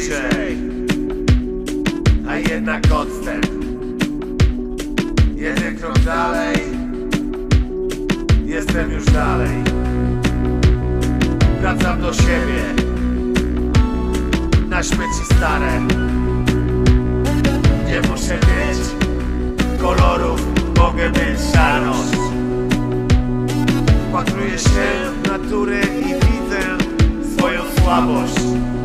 bliżej A jednak odstęp. Jeden krok dalej. Jestem już dalej. Wracam do siebie. Na śmieci stare. Nie muszę mieć kolorów. Mogę mieć szarość Patruję się w naturę i widzę swoją słabość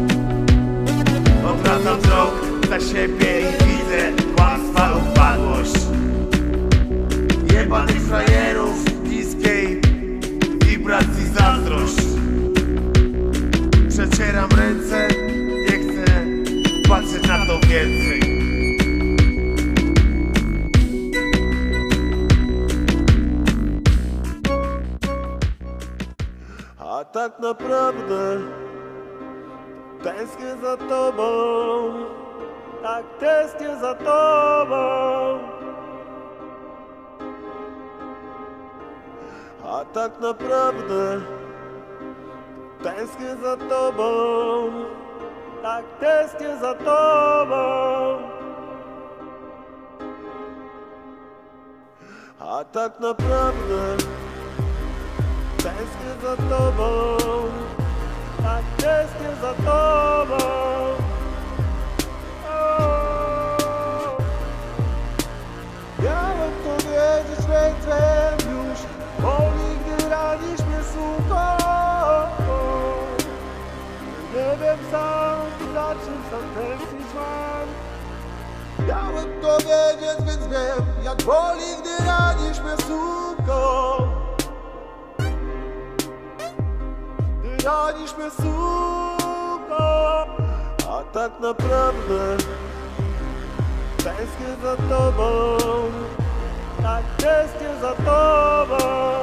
za siebie i widzę kłamstwa upadłość Jebanych frajerów niskiej wibracji zazdrość. Przecieram ręce, nie chcę patrzeć na to więcej. A tak naprawdę tęsknię za tobą, tak tęsknię za tobą. A tak naprawdę tęsknię za tobą, tak tęsknię za tobą. A tak naprawdę Tęsknię za tobą, tak tęsknię za tobą. Nie wiem sam, za czym sam tęsknić mam. Miałem to wiedzieć, więc wiem, jak boli, gdy ranisz mnie suko. Ty ranisz mnie suko A tak naprawdę Tęsknię za tobą Tak tęsknię za tobą